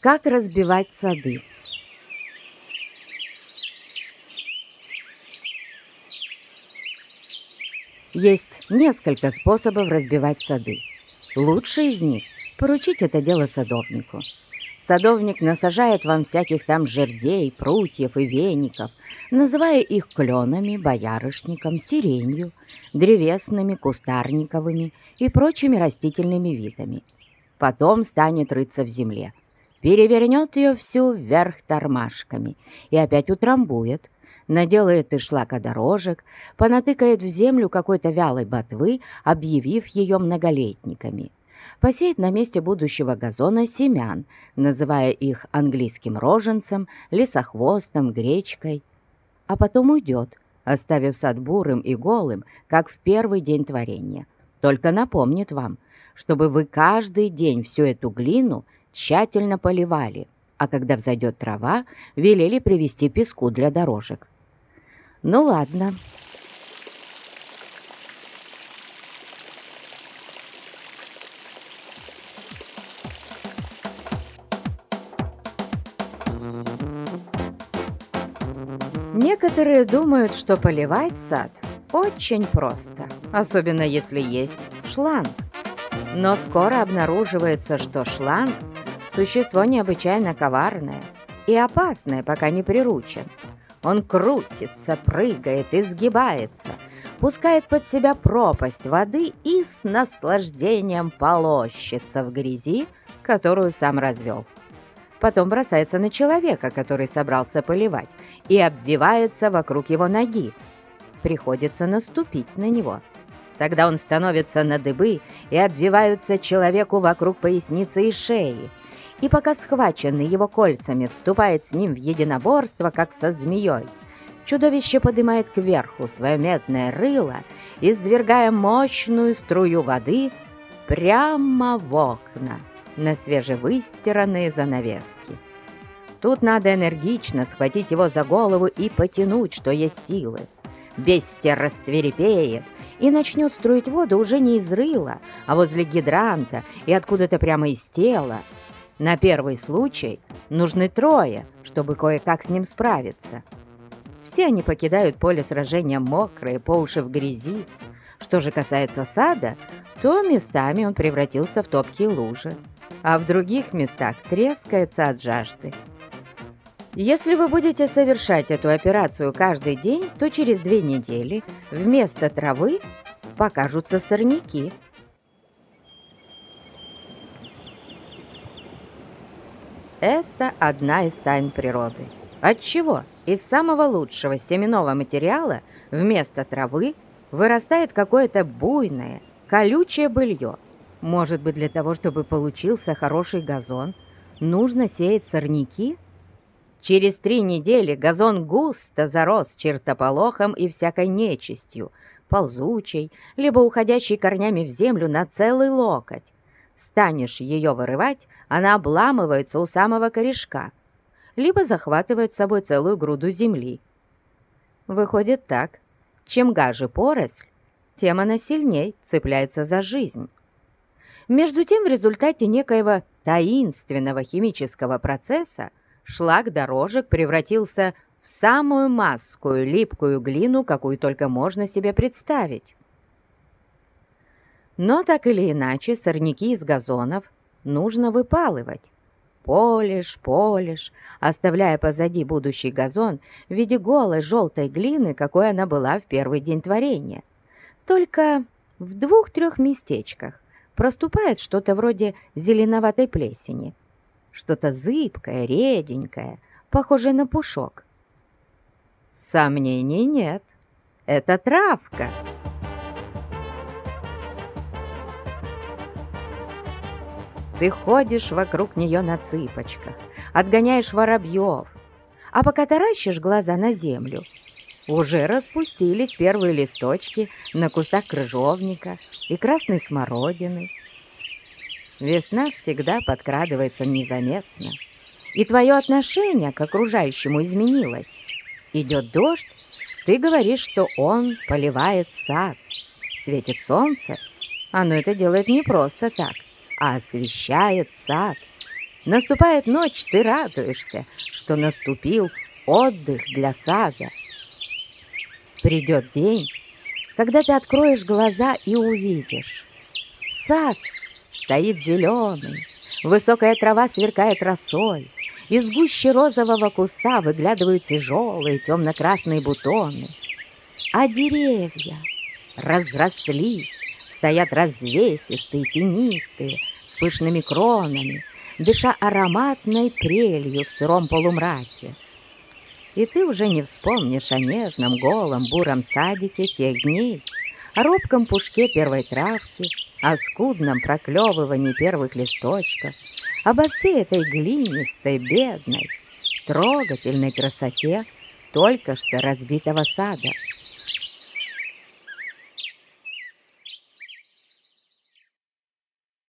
Как разбивать сады? Есть несколько способов разбивать сады. Лучший из них – поручить это дело садовнику. Садовник насажает вам всяких там жердей, прутьев и веников, называя их кленами, боярышником, сиренью, древесными, кустарниковыми и прочими растительными видами. Потом станет рыться в земле – перевернет ее всю вверх тормашками и опять утрамбует, наделает из шлака дорожек, понатыкает в землю какой-то вялой ботвы, объявив ее многолетниками. Посеет на месте будущего газона семян, называя их английским роженцем, лесохвостом, гречкой, а потом уйдет, оставив сад бурым и голым, как в первый день творения. Только напомнит вам, чтобы вы каждый день всю эту глину тщательно поливали, а когда взойдет трава, велели привезти песку для дорожек. Ну ладно. Некоторые думают, что поливать сад очень просто, особенно если есть шланг. Но скоро обнаруживается, что шланг Существо необычайно коварное и опасное, пока не приручен. Он крутится, прыгает, изгибается, пускает под себя пропасть воды и с наслаждением полощется в грязи, которую сам развел. Потом бросается на человека, который собрался поливать, и обвивается вокруг его ноги. Приходится наступить на него. Тогда он становится на дыбы и обвиваются человеку вокруг поясницы и шеи – и пока схваченный его кольцами вступает с ним в единоборство, как со змеей, чудовище поднимает кверху свое медное рыло, извергая мощную струю воды прямо в окна на свежевыстиранные занавески. Тут надо энергично схватить его за голову и потянуть, что есть силы. Бестия рассверепеет и начнет струить воду уже не из рыла, а возле гидранта и откуда-то прямо из тела, на первый случай нужны трое, чтобы кое-как с ним справиться. Все они покидают поле сражения мокрые, по уши в грязи. Что же касается сада, то местами он превратился в топкие лужи, а в других местах трескается от жажды. Если вы будете совершать эту операцию каждый день, то через две недели вместо травы покажутся сорняки – Это одна из тайн природы. Отчего из самого лучшего семенного материала вместо травы вырастает какое-то буйное, колючее былье. Может быть, для того, чтобы получился хороший газон, нужно сеять сорняки? Через три недели газон густо зарос чертополохом и всякой нечистью, ползучей, либо уходящей корнями в землю на целый локоть. Станешь ее вырывать, она обламывается у самого корешка, либо захватывает с собой целую груду земли. Выходит так, чем гаже поросль, тем она сильней цепляется за жизнь. Между тем, в результате некоего таинственного химического процесса шлак дорожек превратился в самую маскую липкую глину, какую только можно себе представить. Но так или иначе сорняки из газонов нужно выпалывать. Полишь, полишь, оставляя позади будущий газон в виде голой желтой глины, какой она была в первый день творения. Только в двух-трех местечках проступает что-то вроде зеленоватой плесени, что-то зыбкое, реденькое, похожее на пушок. Сомнений нет, это травка. Ты ходишь вокруг нее на цыпочках, отгоняешь воробьев, а пока таращишь глаза на землю, уже распустились первые листочки на кустах крыжовника и красной смородины. Весна всегда подкрадывается незаметно, и твое отношение к окружающему изменилось. Идет дождь, ты говоришь, что он поливает сад. Светит солнце, оно это делает не просто так, а освещает сад. Наступает ночь, ты радуешься, что наступил отдых для сада. Придет день, когда ты откроешь глаза и увидишь. Сад стоит зеленый, высокая трава сверкает росой, из гущи розового куста выглядывают тяжелые темно-красные бутоны, а деревья разрослись, стоят развесистые, тенистые, с пышными кронами, дыша ароматной прелью в сыром полумраке. И ты уже не вспомнишь о нежном, голом, буром садике тех дней, о робком пушке первой травки, о скудном проклевывании первых листочков, обо всей этой глинистой, бедной, трогательной красоте только что разбитого сада —